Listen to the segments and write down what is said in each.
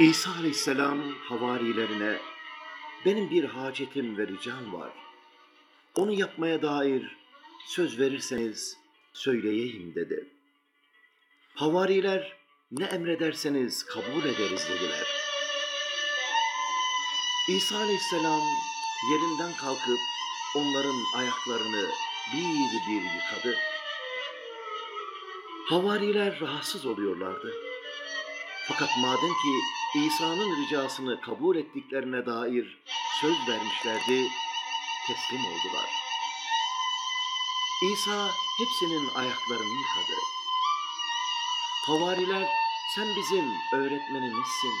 İsa aleyhisselam havarilerine benim bir hacetim ve ricam var. Onu yapmaya dair söz verirseniz söyleyeyim dedi. Havariler ne emrederseniz kabul ederiz dediler. İsa aleyhisselam yerinden kalkıp onların ayaklarını bir bir yıkadı. Havariler rahatsız oluyorlardı. Fakat madem ki İsa'nın ricasını kabul ettiklerine dair söz vermişlerdi, teslim oldular. İsa hepsinin ayaklarını yıkadı. Havariler sen bizim öğretmenimizsin.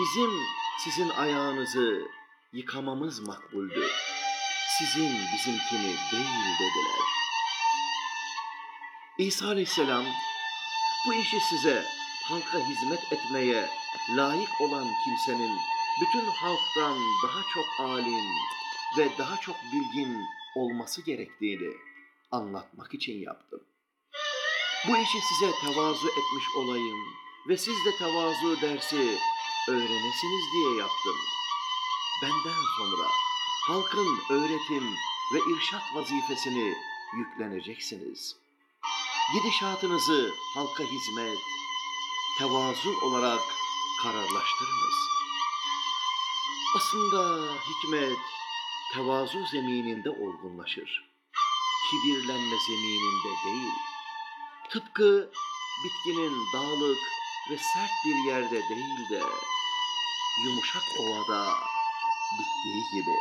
Bizim sizin ayağınızı yıkamamız makbuldü. Sizin bizimkini değil dediler. İsa aleyhisselam bu işi size halka hizmet etmeye layık olan kimsenin bütün halktan daha çok alim ve daha çok bilgin olması gerektiğini anlatmak için yaptım. Bu işi size tevazu etmiş olayım ve siz de tevazu dersi öğrenesiniz diye yaptım. Benden sonra halkın öğretim ve irşat vazifesini yükleneceksiniz. Gidişatınızı halka hizmet, tevazu olarak kararlaştırınız. Aslında hikmet tevazu zemininde olgunlaşır. Kibirlenme zemininde değil. Tıpkı bitkinin dağlık ve sert bir yerde değil de yumuşak ovada bittiği gibi.